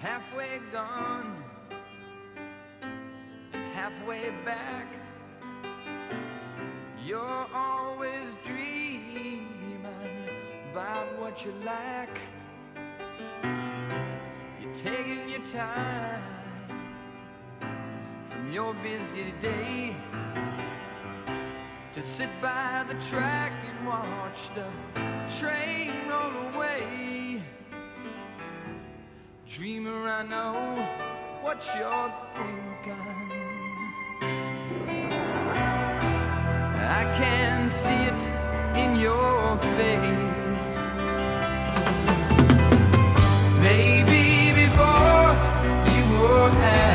halfway gone halfway back. You're always dreaming about what you lack. You're taking your time from your busy day to sit by the track and watch the train roll away. Dreamer, I know what you're thinking. I can see it in your face. Maybe before you were happy,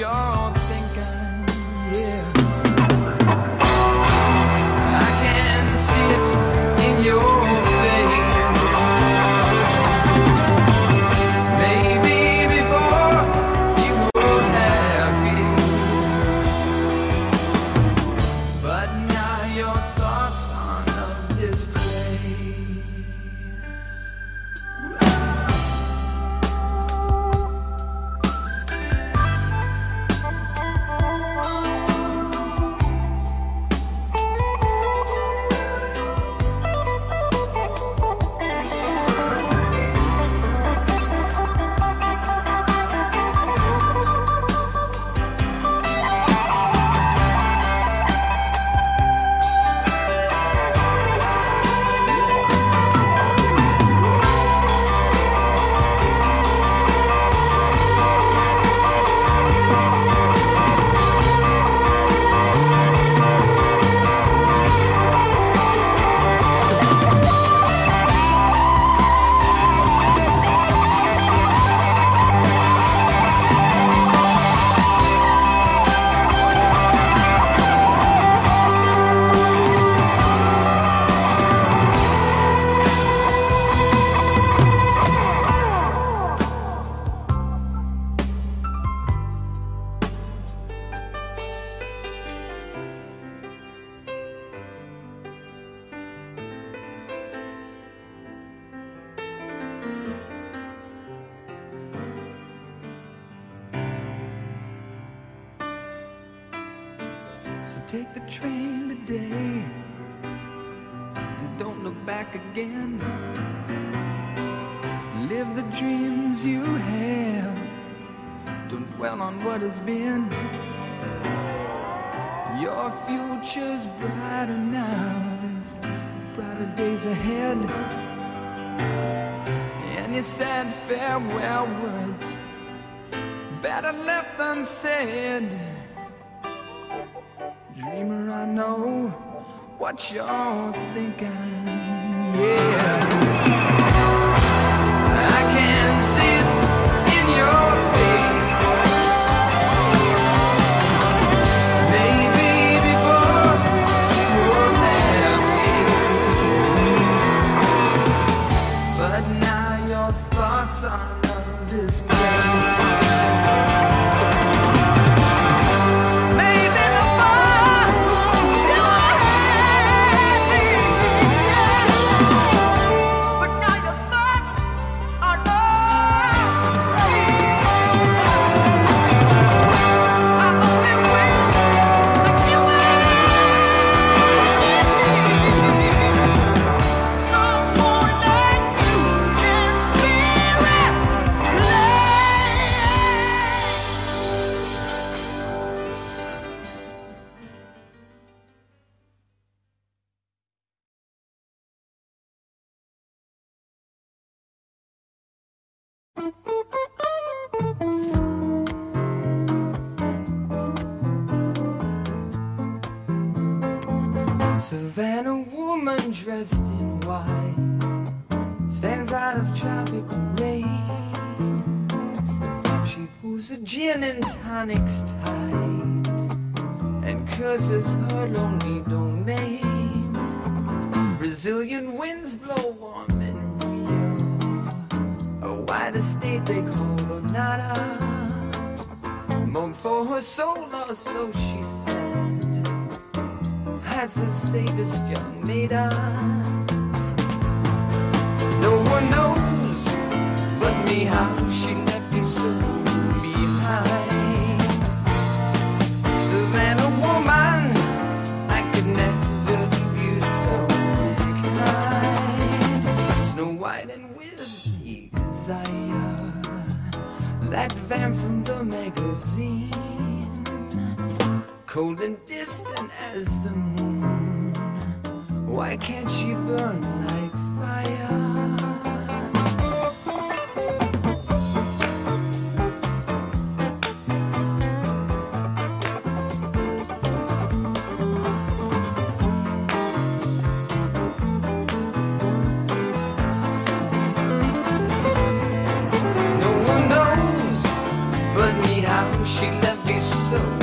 you're on days ahead. Any sad farewell words better left unsaid. Dreamer, I know what you're thinking. Yeah. Dressed in white stands out of tropical rays. She pulls a gin and tonics tight and curses her lonely domain. Brazilian winds blow warm in Rio, a white estate they call Granada. Moaned for her soul, or so she said has a sadist young maidens. No one knows but me how she left me so behind. Savannah woman, I could never leave you so kind. Snow White and with desire, that vamp from the magazine cold and distant as the moon. Why can't she burn like fire? She left me so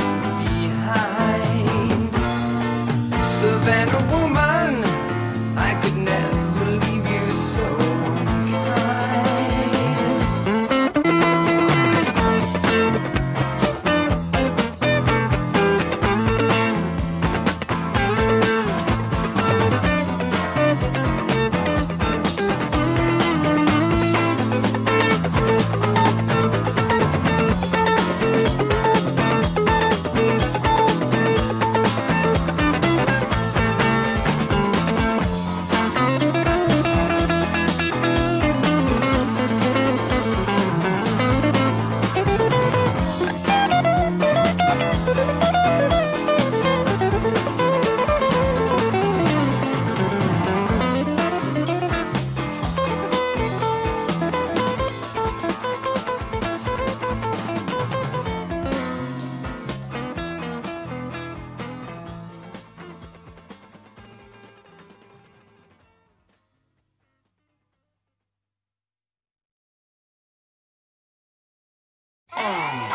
That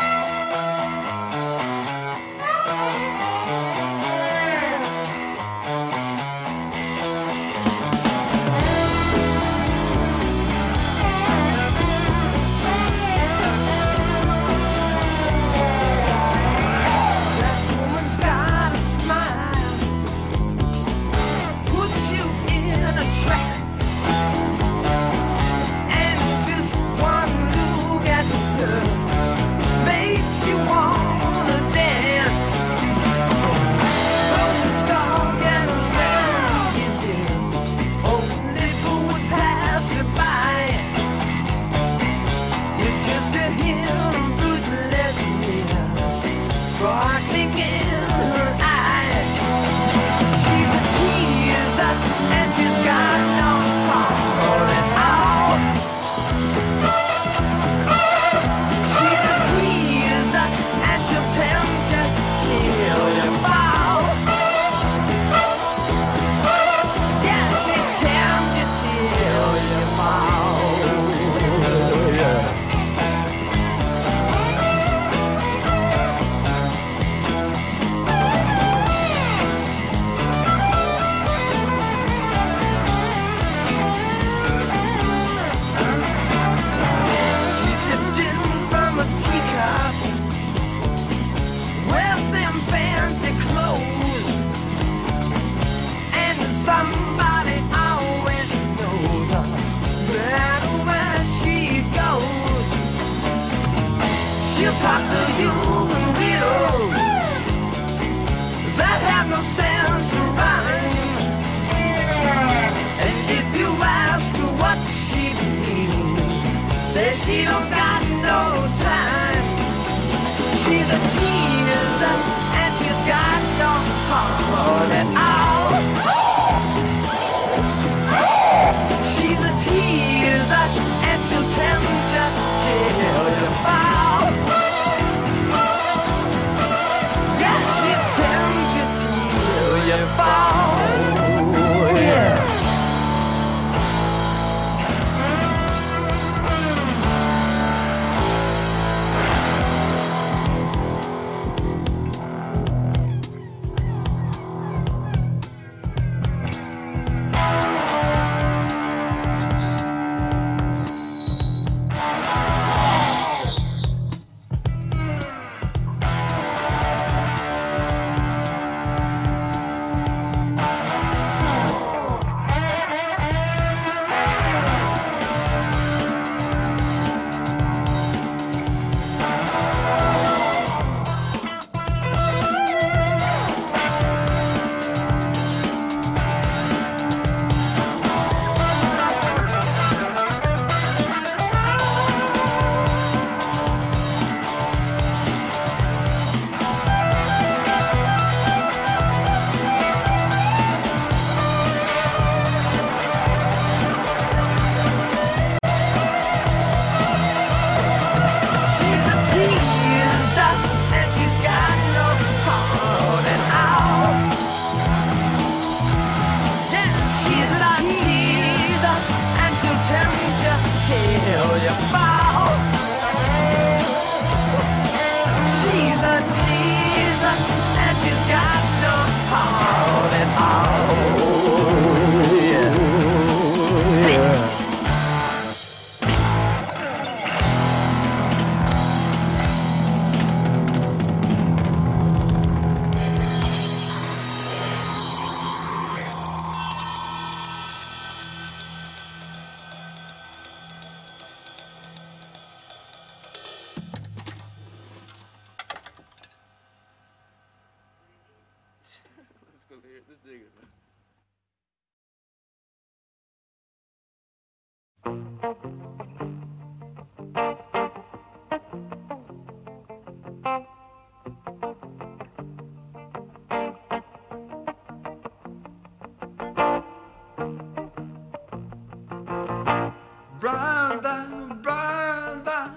Brother, brother,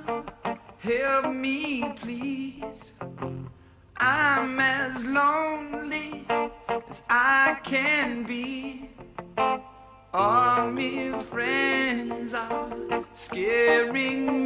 help me, please. I'm as lonely as I can be. All my friends are scaring me.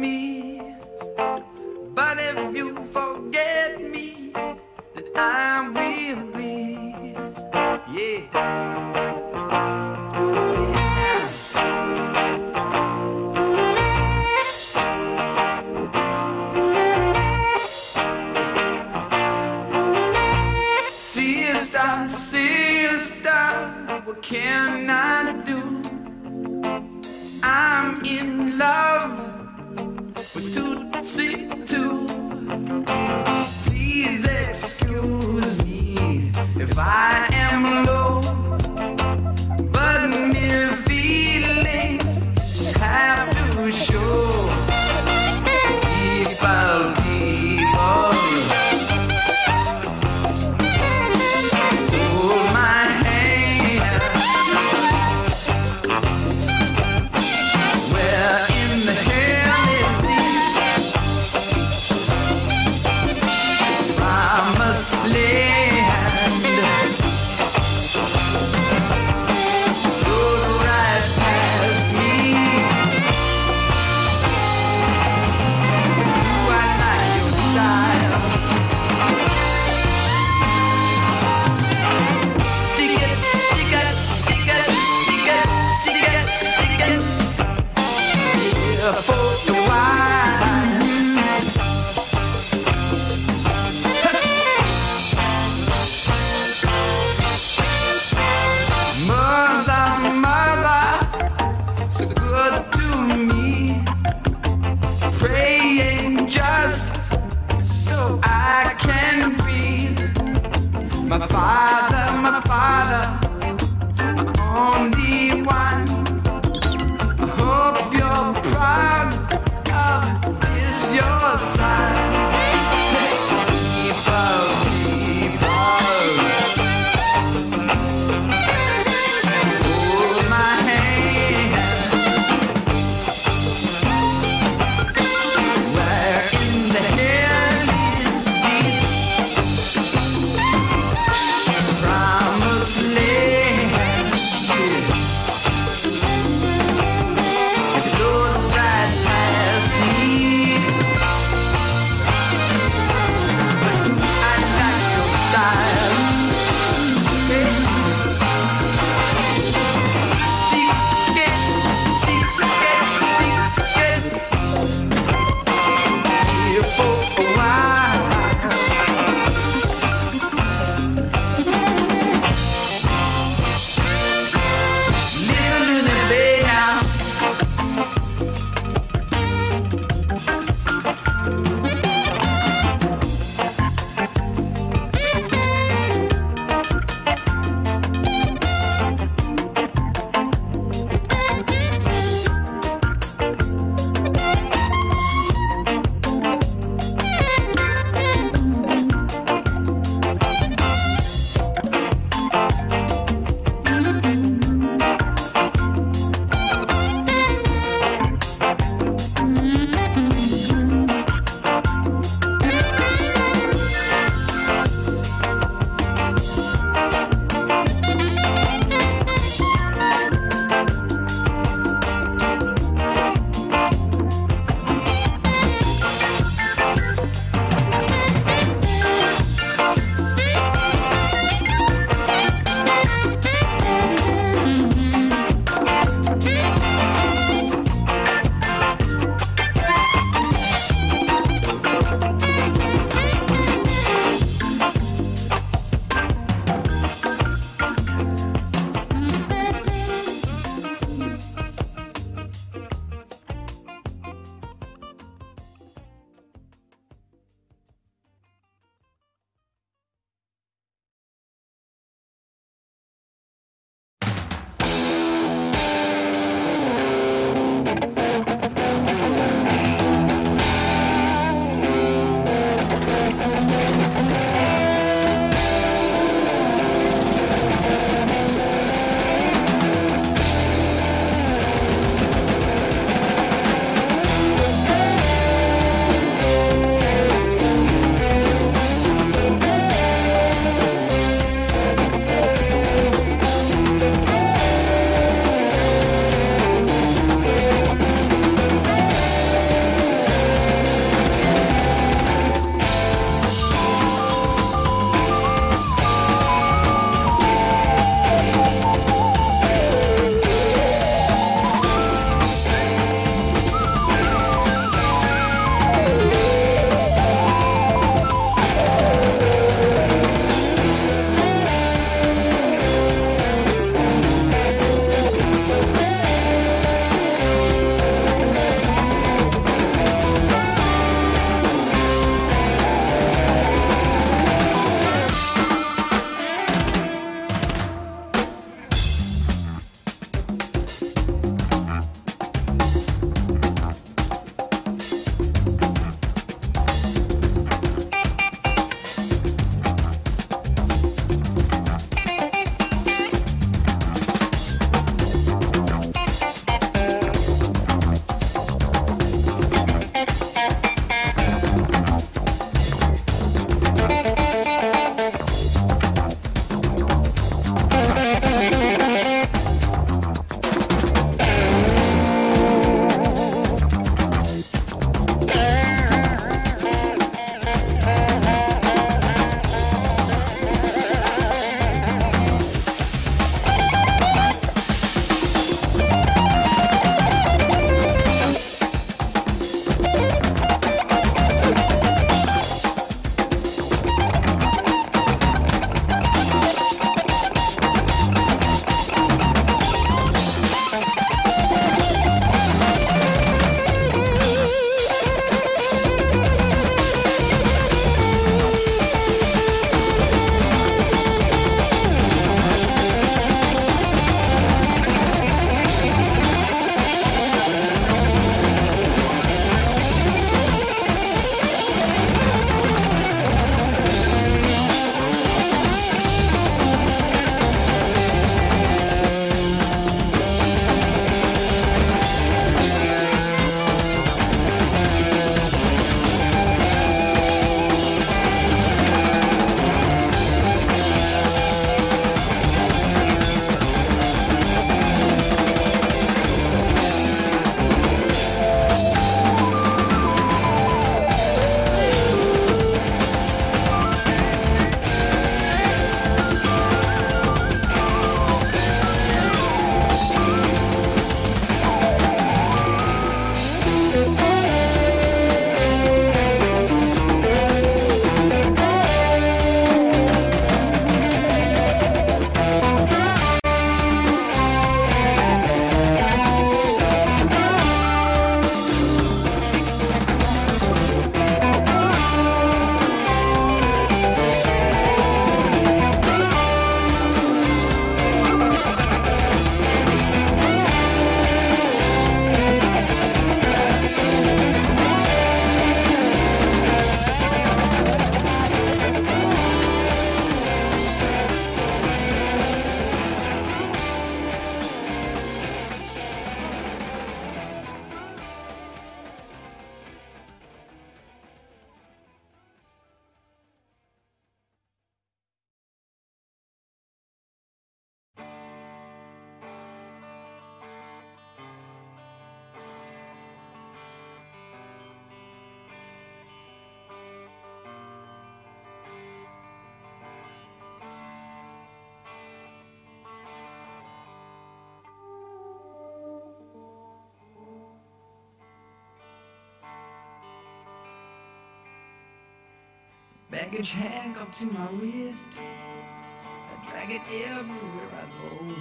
Baggage handcuffed to my wrist. I drag it everywhere I go.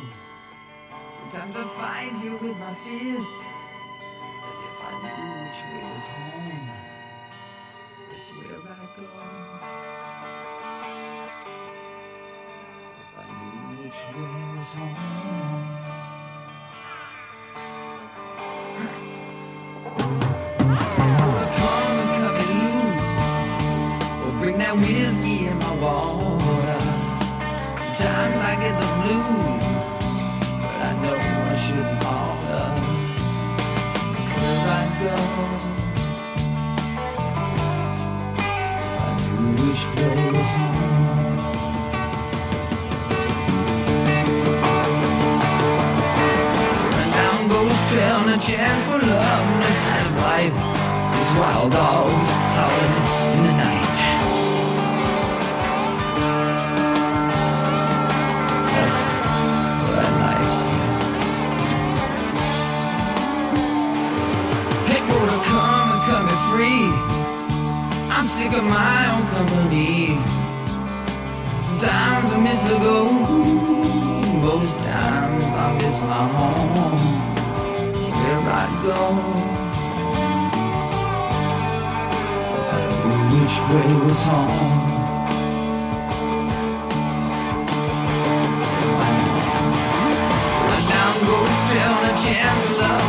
Sometimes I fight you with my fist. But if I knew which way was home, that's where I go. If I knew which way was home. That's where I go. I way down a chance for love and life. These wild dogs sick of my own company. Sometimes I miss the go. Most times I miss my home. Where I'd go. Which way was home. Run down Ghost Trail a chance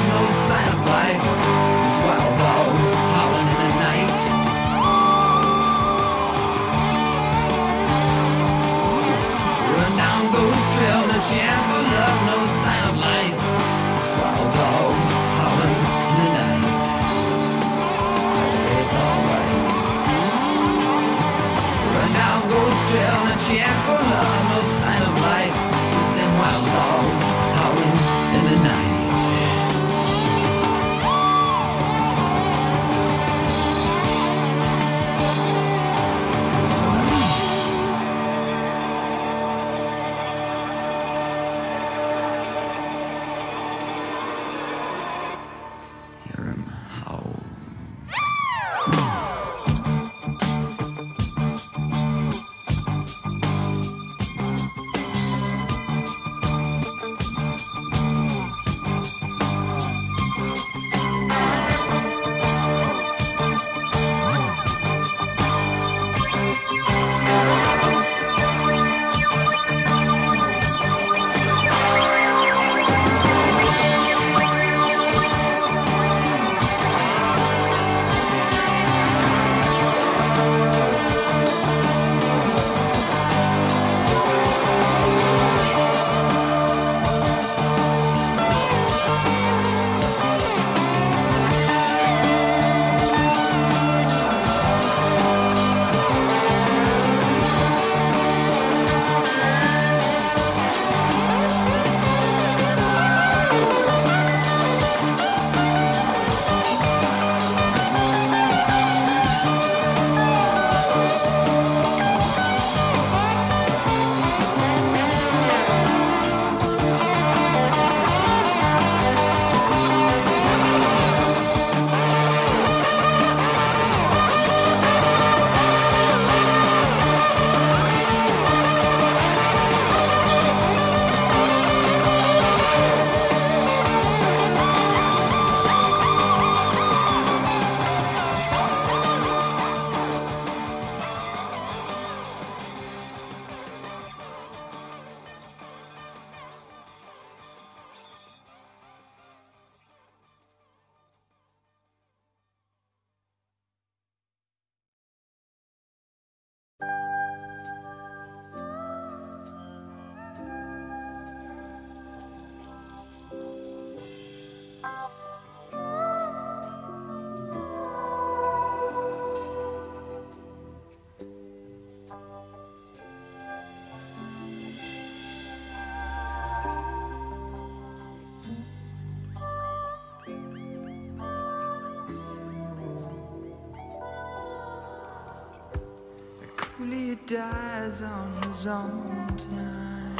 Coolie dies on his own time.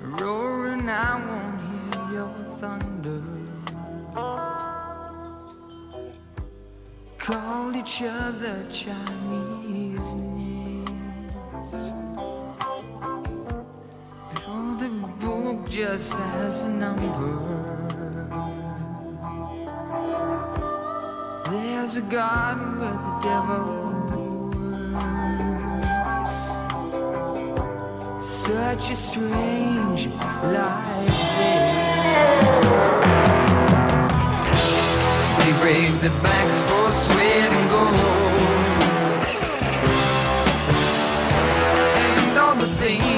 Roaring, I won't hear your thunder. Called it each other Chinese names. Before the book just has a number. There's a garden where the devil works. Such a strange life. They break the backs for sweat and gold. And all the things